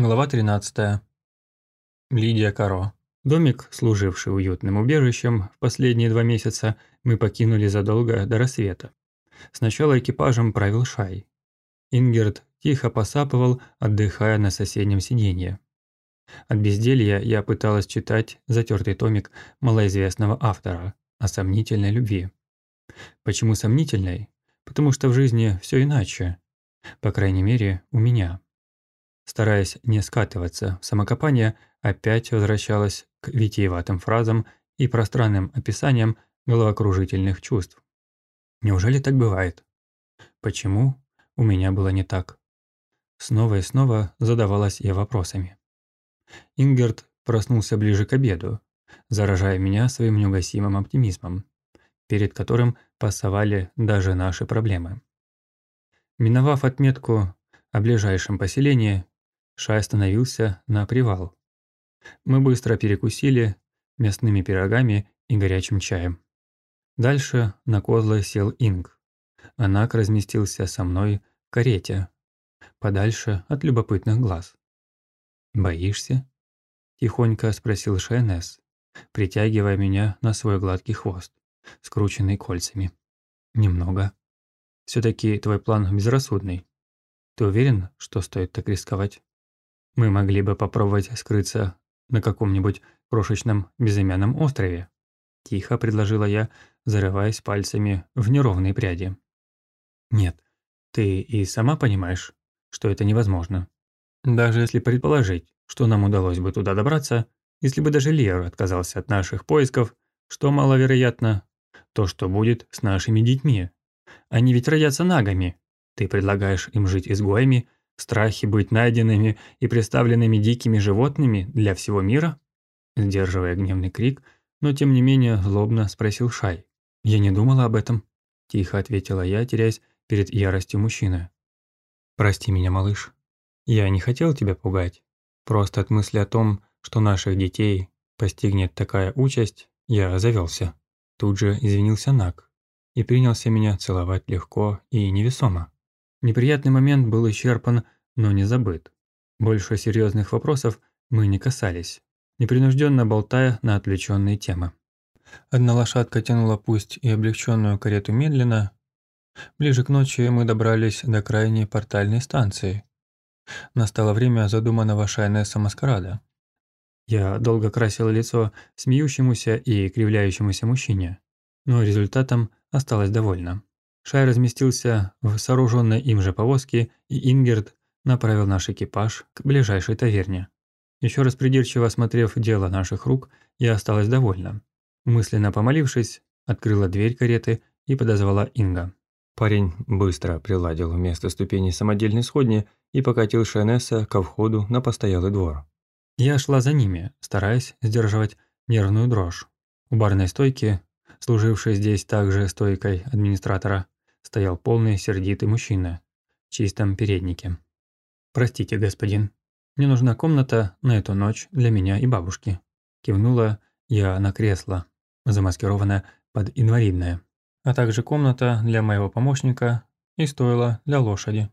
Глава 13. Лидия Каро. Домик, служивший уютным убежищем, в последние два месяца мы покинули задолго до рассвета. Сначала экипажем правил Шай. Ингерт тихо посапывал, отдыхая на соседнем сиденье. От безделья я пыталась читать затертый томик малоизвестного автора о сомнительной любви. Почему сомнительной? Потому что в жизни все иначе. По крайней мере, у меня стараясь не скатываться в самокопание, опять возвращалась к витиеватым фразам и пространным описаниям головокружительных чувств. Неужели так бывает? Почему у меня было не так? Снова и снова задавалась я вопросами. Ингерт проснулся ближе к обеду, заражая меня своим неугасимым оптимизмом, перед которым пасовали даже наши проблемы. Миновав отметку о ближайшем поселении, Шай остановился на привал. Мы быстро перекусили мясными пирогами и горячим чаем. Дальше на козлы сел Инг. Анак разместился со мной в карете, подальше от любопытных глаз. «Боишься?» – тихонько спросил Шайнес, притягивая меня на свой гладкий хвост, скрученный кольцами. «Немного. все таки твой план безрассудный. Ты уверен, что стоит так рисковать?» Мы могли бы попробовать скрыться на каком-нибудь крошечном безымянном острове. Тихо предложила я, зарываясь пальцами в неровные пряди. Нет, ты и сама понимаешь, что это невозможно. Даже если предположить, что нам удалось бы туда добраться, если бы даже Лер отказался от наших поисков, что маловероятно, то что будет с нашими детьми? Они ведь родятся нагами. Ты предлагаешь им жить изгоями страхе быть найденными и представленными дикими животными для всего мира? Сдерживая гневный крик, но тем не менее злобно спросил Шай. «Я не думала об этом», – тихо ответила я, теряясь перед яростью мужчины. «Прости меня, малыш. Я не хотел тебя пугать. Просто от мысли о том, что наших детей постигнет такая участь, я завелся. Тут же извинился Нак и принялся меня целовать легко и невесомо. Неприятный момент был исчерпан, но не забыт. Больше серьезных вопросов мы не касались, непринужденно болтая на отвлеченные темы. Одна лошадка тянула пусть и облегченную карету медленно. Ближе к ночи мы добрались до крайней портальной станции. Настало время задуманного Шайнеса маскарада. Я долго красил лицо смеющемуся и кривляющемуся мужчине, но результатом осталось довольно. Шай разместился в сооруженной им же повозке, и Ингерт направил наш экипаж к ближайшей таверне. Еще раз придирчиво осмотрев дело наших рук, я осталась довольна. Мысленно помолившись, открыла дверь кареты и подозвала Инга. Парень быстро приладил вместо ступени самодельной сходни и покатил Шайнеса ко входу на постоялый двор. Я шла за ними, стараясь сдерживать нервную дрожь. У барной стойки, служившей здесь также стойкой администратора, стоял полный сердитый мужчина в чистом переднике. «Простите, господин, мне нужна комната на эту ночь для меня и бабушки». Кивнула я на кресло, замаскированное под инвалидное, а также комната для моего помощника и стоило для лошади.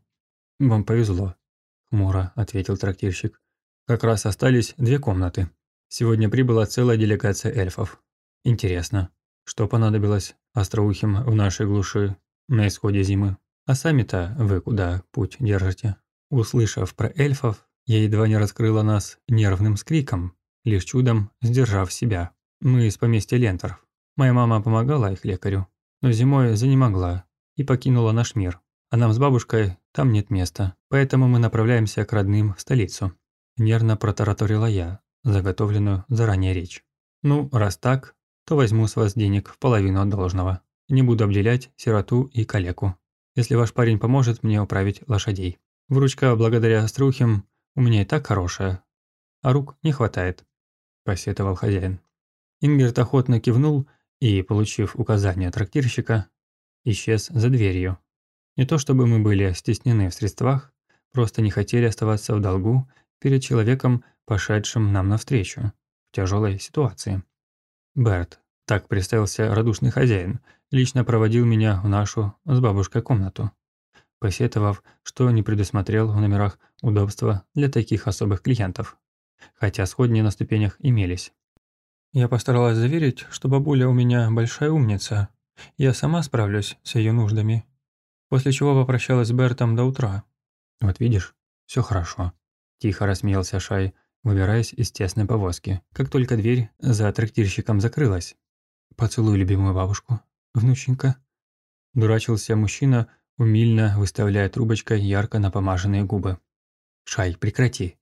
«Вам повезло», – хмуро ответил трактирщик. «Как раз остались две комнаты. Сегодня прибыла целая делегация эльфов. Интересно, что понадобилось остроухим в нашей глуши на исходе зимы. А сами-то вы куда путь держите? Услышав про эльфов, я едва не раскрыла нас нервным скриком, лишь чудом сдержав себя. Мы из поместья Ленторов. Моя мама помогала их лекарю, но зимой занемогла и покинула наш мир. А нам с бабушкой там нет места, поэтому мы направляемся к родным в столицу. Нервно протараторила я, заготовленную заранее речь. Ну, раз так, то возьму с вас денег в половину от должного. Не буду обделять сироту и калеку. Если ваш парень поможет мне управить лошадей. Вручка благодаря струхим у меня и так хорошая, а рук не хватает», – посетовал хозяин. Ингерт охотно кивнул и, получив указание трактирщика, исчез за дверью. Не то чтобы мы были стеснены в средствах, просто не хотели оставаться в долгу перед человеком, пошедшим нам навстречу в тяжелой ситуации. Берт, так представился радушный хозяин, лично проводил меня в нашу с бабушкой комнату. посетовав, что не предусмотрел в номерах удобства для таких особых клиентов, хотя сходни на ступенях имелись. Я постаралась заверить, что бабуля у меня большая умница, я сама справлюсь с ее нуждами, после чего попрощалась с Бертом до утра. Вот видишь, все хорошо. Тихо рассмеялся Шай, выбираясь из тесной повозки, как только дверь за трактирщиком закрылась. «Поцелуй любимую бабушку, внученька». Дурачился мужчина, умильно выставляя трубочкой ярко напомаженные губы. «Шай, прекрати.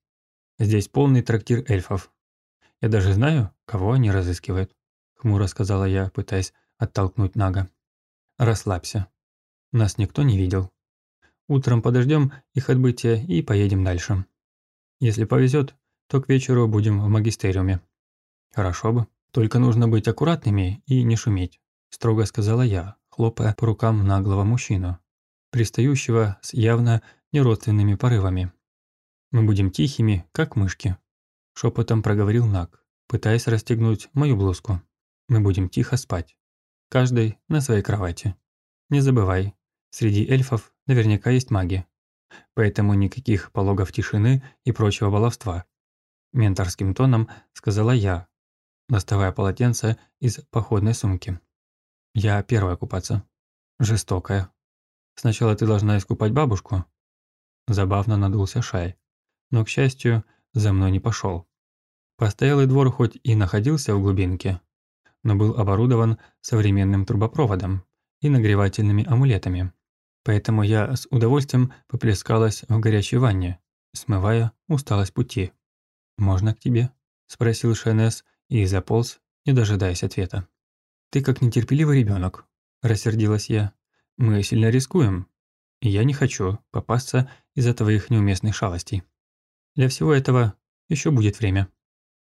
Здесь полный трактир эльфов. Я даже знаю, кого они разыскивают», — хмуро сказала я, пытаясь оттолкнуть Нага. «Расслабься. Нас никто не видел. Утром подождем их отбытия и поедем дальше. Если повезет, то к вечеру будем в магистериуме». «Хорошо бы. Только нужно быть аккуратными и не шуметь», – строго сказала я, хлопая по рукам наглого мужчину, пристающего с явно неродственными порывами. «Мы будем тихими, как мышки», – шепотом проговорил Наг, пытаясь расстегнуть мою блузку. «Мы будем тихо спать. Каждый на своей кровати. Не забывай, среди эльфов наверняка есть маги. Поэтому никаких пологов тишины и прочего баловства. Менторским тоном сказала я, доставая полотенце из походной сумки. «Я первая купаться. Жестокая. Сначала ты должна искупать бабушку». Забавно надулся Шай. Но, к счастью, за мной не пошел. Постоялый двор хоть и находился в глубинке, но был оборудован современным трубопроводом и нагревательными амулетами. Поэтому я с удовольствием поплескалась в горячей ванне, смывая усталость пути. «Можно к тебе?» – спросил Шенес и заполз, не дожидаясь ответа. «Ты как нетерпеливый ребенок, рассердилась я. «Мы сильно рискуем, и я не хочу попасться из-за твоих неуместных шалостей. Для всего этого еще будет время».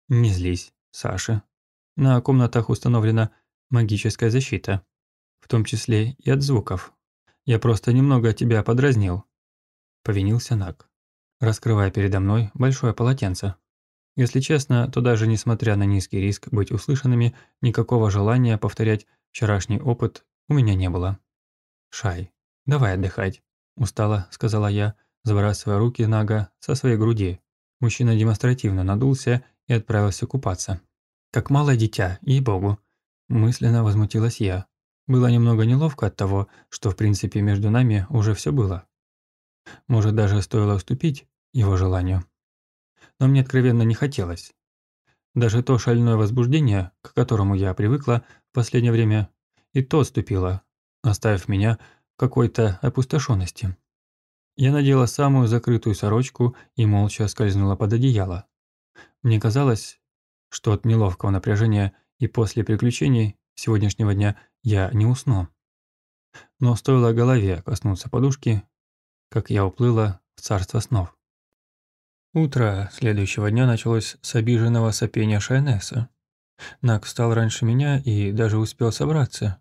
«Не злись, Саша. На комнатах установлена магическая защита, в том числе и от звуков. Я просто немного тебя подразнил», – повинился Нак, раскрывая передо мной большое полотенце. Если честно, то даже несмотря на низкий риск быть услышанными, никакого желания повторять вчерашний опыт у меня не было. «Шай, давай отдыхать», – устало сказала я, сбрасывая руки Нага со своей груди. Мужчина демонстративно надулся и отправился купаться. «Как малое дитя, ей-богу», – мысленно возмутилась я. Было немного неловко от того, что в принципе между нами уже все было. Может, даже стоило уступить его желанию но мне откровенно не хотелось. Даже то шальное возбуждение, к которому я привыкла в последнее время, и то отступило, оставив меня в какой-то опустошенности. Я надела самую закрытую сорочку и молча скользнула под одеяло. Мне казалось, что от неловкого напряжения и после приключений сегодняшнего дня я не усну. Но стоило голове коснуться подушки, как я уплыла в царство снов. Утро следующего дня началось с обиженного сопения Шайнеса. Нак встал раньше меня и даже успел собраться,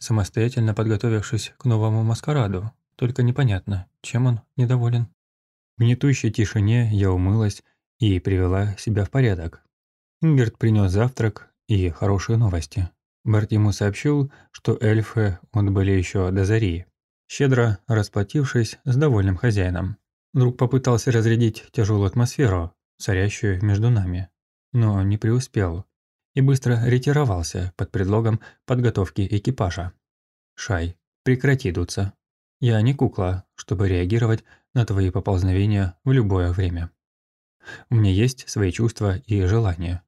самостоятельно подготовившись к новому маскараду, только непонятно, чем он недоволен. В гнетущей тишине я умылась и привела себя в порядок. Ингерт принес завтрак и хорошие новости. Берт ему сообщил, что эльфы отбыли еще до зари, щедро расплатившись с довольным хозяином. Друг попытался разрядить тяжелую атмосферу, царящую между нами, но не преуспел и быстро ретировался под предлогом подготовки экипажа. «Шай, прекрати дуться. Я не кукла, чтобы реагировать на твои поползновения в любое время. У меня есть свои чувства и желания.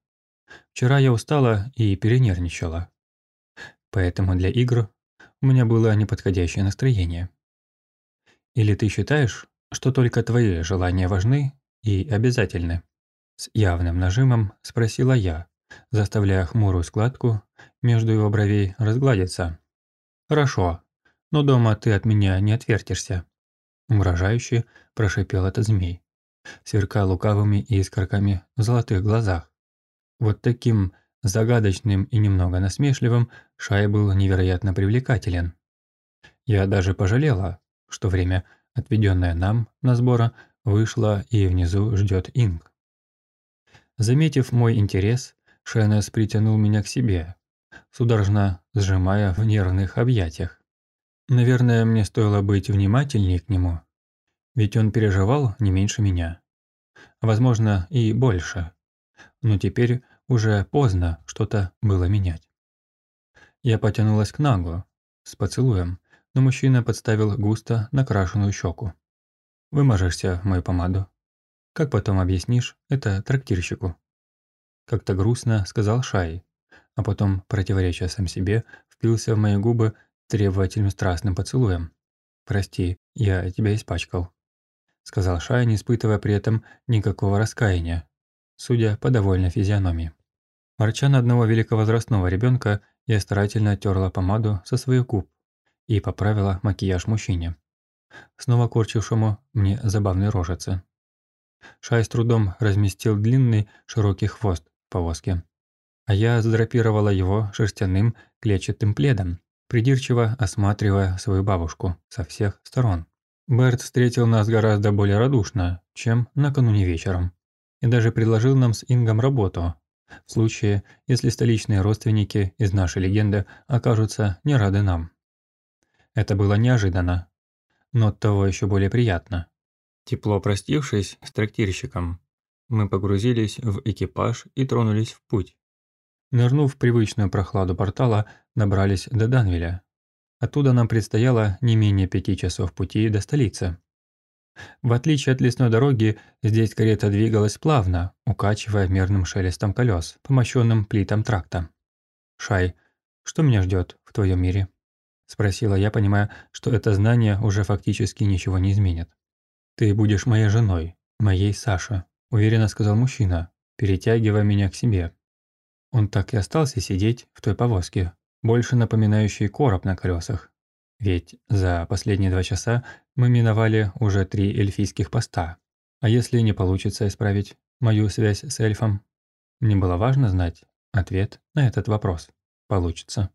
Вчера я устала и перенервничала. Поэтому для игр у меня было неподходящее настроение. Или ты считаешь, что только твои желания важны и обязательны?» С явным нажимом спросила я, заставляя хмурую складку между его бровей разгладиться. «Хорошо, но дома ты от меня не отвертишься», – угрожающе прошипел этот змей, сверкая лукавыми искорками в золотых глазах. Вот таким загадочным и немного насмешливым Шай был невероятно привлекателен. Я даже пожалела, что время – отведенная нам на сбора, вышла и внизу ждет Инг. Заметив мой интерес, Шенес притянул меня к себе, судорожно сжимая в нервных объятиях. Наверное, мне стоило быть внимательнее к нему, ведь он переживал не меньше меня. Возможно, и больше. Но теперь уже поздно что-то было менять. Я потянулась к Нагу с поцелуем, но мужчина подставил густо накрашенную щеку. «Выможешься в мою помаду. Как потом объяснишь это трактирщику?» Как-то грустно сказал Шай, а потом, противоречия сам себе, впился в мои губы требовательным страстным поцелуем. «Прости, я тебя испачкал», – сказал Шай, не испытывая при этом никакого раскаяния, судя по довольной физиономии. Ворча на одного великовозрастного ребенка, я старательно оттерла помаду со своих губ и поправила макияж мужчине, снова корчившему мне забавные рожицы. Шай с трудом разместил длинный широкий хвост в повозке, а я задрапировала его шерстяным клетчатым пледом, придирчиво осматривая свою бабушку со всех сторон. Берт встретил нас гораздо более радушно, чем накануне вечером, и даже предложил нам с Ингом работу, в случае, если столичные родственники из нашей легенды окажутся не рады нам. Это было неожиданно, но оттого еще более приятно. Тепло простившись с трактирщиком, мы погрузились в экипаж и тронулись в путь. Нырнув в привычную прохладу портала, добрались до Данвиля. Оттуда нам предстояло не менее пяти часов пути до столицы. В отличие от лесной дороги, здесь карета двигалась плавно, укачивая мерным шелестом колес, помощенным плитом тракта. «Шай, что меня ждет в твоем мире?» – спросила я, понимая, что это знание уже фактически ничего не изменит. «Ты будешь моей женой, моей Саше», – уверенно сказал мужчина, перетягивая меня к себе. Он так и остался сидеть в той повозке, больше напоминающей короб на колесах. Ведь за последние два часа мы миновали уже три эльфийских поста. А если не получится исправить мою связь с эльфом? Мне было важно знать ответ на этот вопрос. Получится.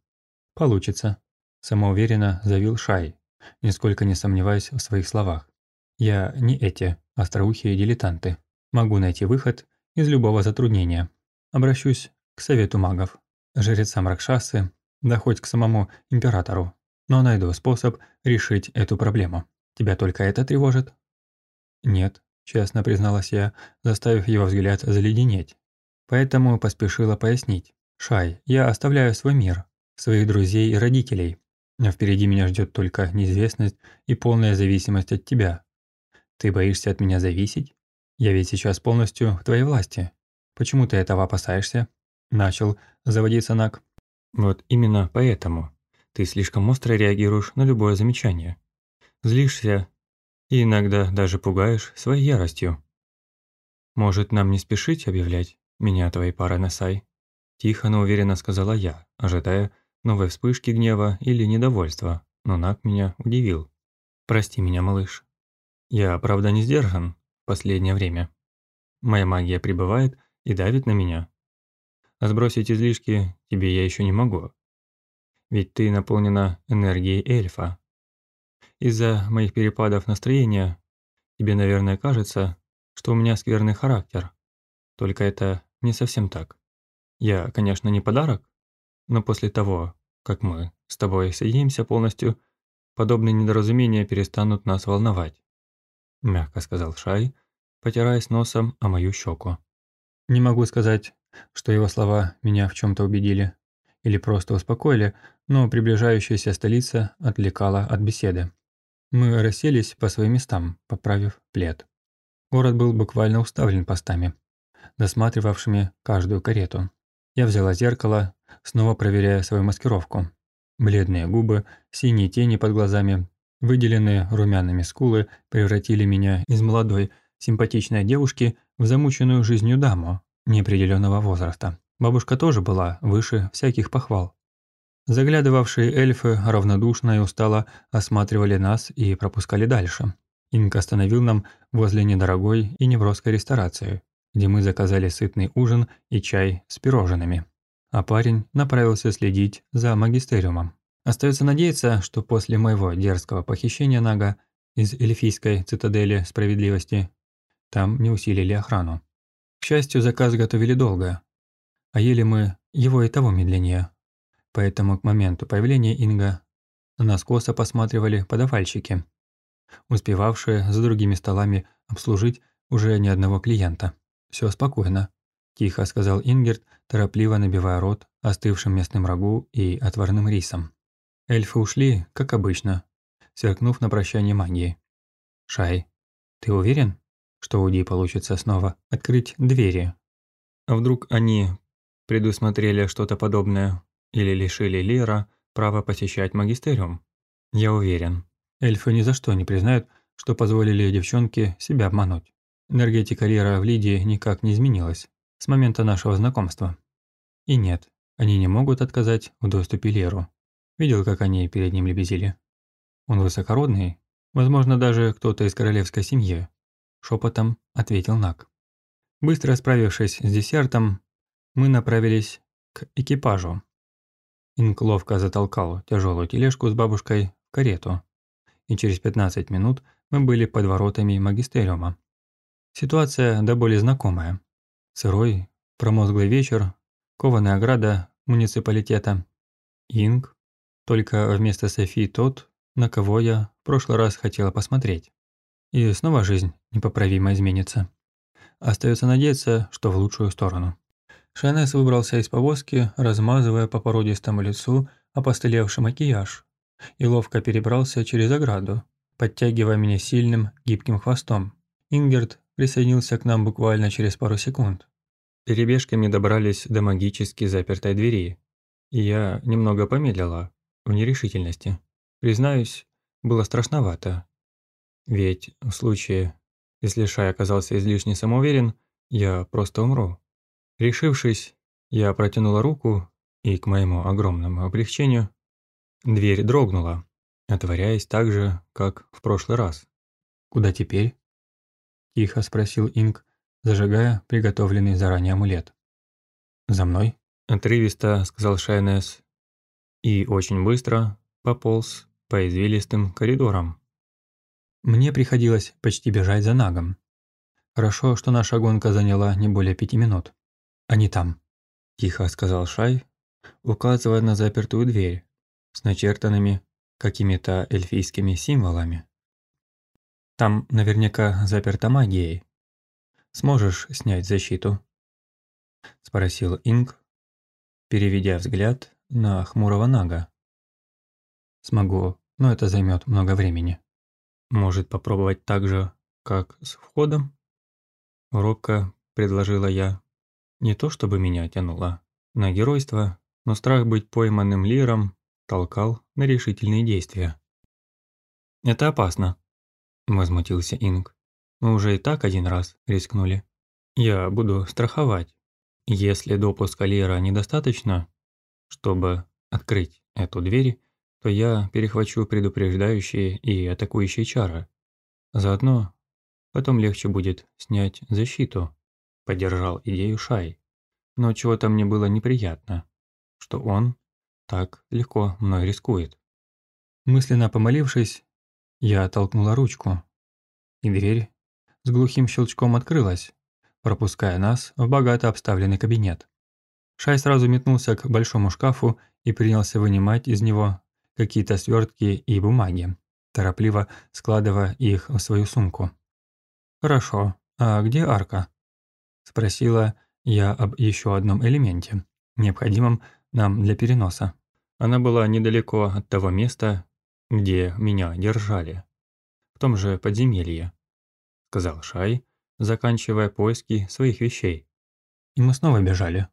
Получится. Самоуверенно заявил Шай, нисколько не сомневаясь в своих словах. Я не эти остроухие дилетанты. Могу найти выход из любого затруднения. Обращусь к совету магов, жрецам Ракшасы, да хоть к самому императору. Но найду способ решить эту проблему. Тебя только это тревожит? Нет, честно призналась я, заставив его взгляд заледенеть. Поэтому поспешила пояснить. «Шай, я оставляю свой мир, своих друзей и родителей. А впереди меня ждет только неизвестность и полная зависимость от тебя. Ты боишься от меня зависеть? Я ведь сейчас полностью в твоей власти. Почему ты этого опасаешься?» Начал заводиться Нак. «Вот именно поэтому ты слишком остро реагируешь на любое замечание. Злишься и иногда даже пугаешь своей яростью. Может, нам не спешить объявлять меня твоей парой на сай? Тихо, но уверенно сказала я, ожидая новой вспышки гнева или недовольства, но Нак меня удивил. «Прости меня, малыш. Я, правда, не сдержан в последнее время. Моя магия прибывает и давит на меня, а сбросить излишки тебе я еще не могу. Ведь ты наполнена энергией эльфа. Из-за моих перепадов настроения тебе, наверное, кажется, что у меня скверный характер. Только это не совсем так. Я, конечно, не подарок, но после того, как мы с тобой соединимся полностью, подобные недоразумения перестанут нас волновать. Мягко сказал Шай, потираясь носом о мою щеку. Не могу сказать, что его слова меня в чем-то убедили или просто успокоили, но приближающаяся столица отвлекала от беседы. Мы расселись по своим местам, поправив плед. Город был буквально уставлен постами, досматривавшими каждую карету. Я взяла зеркало, снова проверяя свою маскировку. Бледные губы, синие тени под глазами, выделенные румяными скулы превратили меня из молодой, симпатичной девушки в замученную жизнью даму, неопределенного возраста. Бабушка тоже была выше всяких похвал. Заглядывавшие эльфы равнодушно и устало осматривали нас и пропускали дальше. Инка остановил нам возле недорогой и неброской ресторации, где мы заказали сытный ужин и чай с пирожными. А парень направился следить за магистериумом. Остается надеяться, что после моего дерзкого похищения Нага из эльфийской цитадели справедливости там не усилили охрану. К счастью, заказ готовили долго, а ели мы его и того медленнее. Поэтому к моменту появления Инга На нас косо посматривали подавальщики, успевавшие за другими столами обслужить уже ни одного клиента. Все спокойно», – тихо сказал Ингерт, торопливо набивая рот остывшим местным рагу и отварным рисом. Эльфы ушли, как обычно, сверкнув на прощание магии. «Шай, ты уверен, что у Ди получится снова открыть двери? А вдруг они предусмотрели что-то подобное или лишили Лира права посещать магистериум? Я уверен. Эльфы ни за что не признают, что позволили девчонке себя обмануть. Энергетика Лира в Лидии никак не изменилась с момента нашего знакомства. И нет, они не могут отказать в доступе Леру. Видел, как они перед ним лебезили. Он высокородный, возможно, даже кто-то из королевской семьи. Шепотом ответил Нак. Быстро справившись с десертом, мы направились к экипажу. Инк ловко затолкал тяжелую тележку с бабушкой в карету, и через 15 минут мы были под воротами магистериума. Ситуация до боли знакомая. Сырой, промозглый вечер, кованая ограда муниципалитета. Инг, только вместо Софи тот, на кого я в прошлый раз хотела посмотреть. И снова жизнь непоправимо изменится. Остается надеяться, что в лучшую сторону. Шайнес выбрался из повозки, размазывая по породистому лицу опостылевший макияж, и ловко перебрался через ограду, подтягивая меня сильным, гибким хвостом. Ингерт присоединился к нам буквально через пару секунд. Перебежками добрались до магически запертой двери, и я немного помедлила в нерешительности. Признаюсь, было страшновато. Ведь в случае, если Шай оказался излишне самоуверен, я просто умру. Решившись, я протянула руку, и, к моему огромному облегчению, дверь дрогнула, отворяясь так же, как в прошлый раз. «Куда теперь?» – тихо спросил Инг, зажигая приготовленный заранее амулет. «За мной?» – отрывисто сказал Шайнес, и очень быстро пополз по извилистым коридорам. Мне приходилось почти бежать за Нагом. Хорошо, что наша гонка заняла не более пяти минут. Они там. Тихо сказал Шай, указывая на запертую дверь с начертанными какими-то эльфийскими символами. Там наверняка заперта магией. Сможешь снять защиту? Спросил Инг, переведя взгляд на хмурого Нага. Смогу, но это займет много времени. Может попробовать так же, как с входом? Робко предложила я. Не то чтобы меня тянуло на геройство, но страх быть пойманным лиром толкал на решительные действия. «Это опасно», – возмутился Инг. «Мы уже и так один раз рискнули. Я буду страховать. Если допуска лира недостаточно, чтобы открыть эту дверь, то я перехвачу предупреждающие и атакующие чары. Заодно потом легче будет снять защиту. Поддержал идею Шай. Но чего-то мне было неприятно, что он так легко мной рискует. Мысленно помолившись, я оттолкнула ручку, и дверь с глухим щелчком открылась, пропуская нас в богато обставленный кабинет. Шай сразу метнулся к большому шкафу и принялся вынимать из него какие-то свертки и бумаги, торопливо складывая их в свою сумку. «Хорошо, а где арка?» – спросила я об еще одном элементе, необходимом нам для переноса. Она была недалеко от того места, где меня держали. В том же подземелье, сказал Шай, заканчивая поиски своих вещей. И мы снова бежали,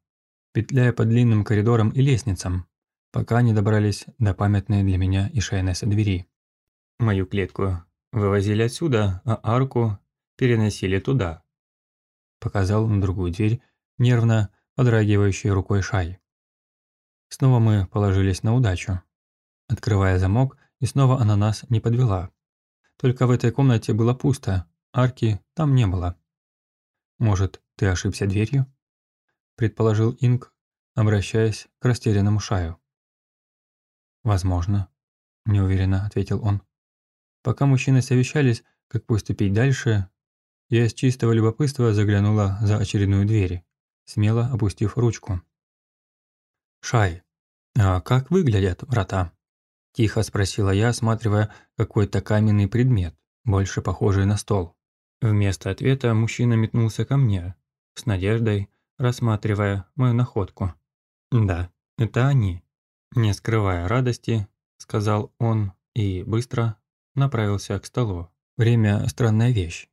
петляя по длинным коридорам и лестницам, пока не добрались до памятной для меня и Шайнеса двери. Мою клетку вывозили отсюда, а арку переносили туда. Показал на другую дверь, нервно подрагивающей рукой Шай. Снова мы положились на удачу. Открывая замок, и снова она нас не подвела. Только в этой комнате было пусто, арки там не было. «Может, ты ошибся дверью?» – предположил Инг, обращаясь к растерянному Шаю. «Возможно», – неуверенно ответил он. Пока мужчины совещались, как поступить дальше, я с чистого любопытства заглянула за очередную дверь, смело опустив ручку. «Шай, а как выглядят врата?» – тихо спросила я, осматривая какой-то каменный предмет, больше похожий на стол. Вместо ответа мужчина метнулся ко мне, с надеждой, рассматривая мою находку. «Да, это они», – не скрывая радости, сказал он и быстро направился к столу. Время – странная вещь.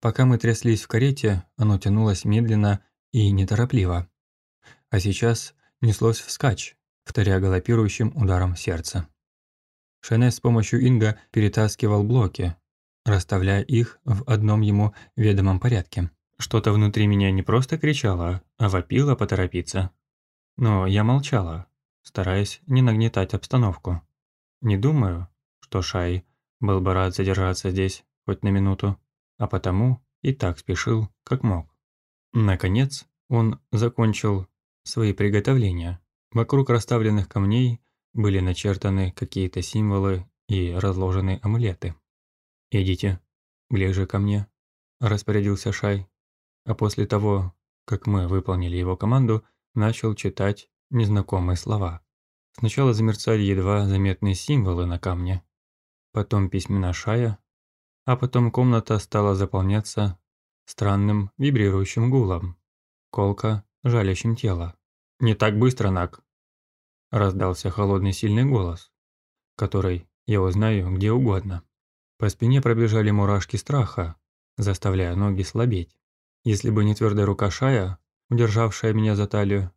Пока мы тряслись в карете, оно тянулось медленно и неторопливо. А сейчас неслось вскачь, вторя галопирующим ударом сердца. Шенес с помощью Инга перетаскивал блоки, расставляя их в одном ему ведомом порядке. Что-то внутри меня не просто кричало, а вопило поторопиться. Но я молчала, стараясь не нагнетать обстановку. Не думаю, что Шай был бы рад задержаться здесь хоть на минуту, а потому и так спешил, как мог. Наконец, он закончил свои приготовления. Вокруг расставленных камней были начертаны какие-то символы и разложены амулеты. «Идите, ближе ко мне», – распорядился Шай. А после того, как мы выполнили его команду, начал читать незнакомые слова. Сначала замерцали едва заметные символы на камне, потом письмена Шая, а потом комната стала заполняться странным вибрирующим гулом, колка жалящим тело. «Не так быстро, Нак!» Раздался холодный сильный голос, который я узнаю где угодно. По спине пробежали мурашки страха, заставляя ноги слабеть. Если бы не твердая рука Шая, удержавшая меня за талию,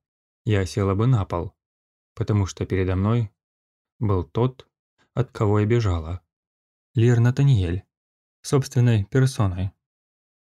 я села бы на пол, потому что передо мной был тот, от кого я бежала. Лир Натаниэль, собственной персоной.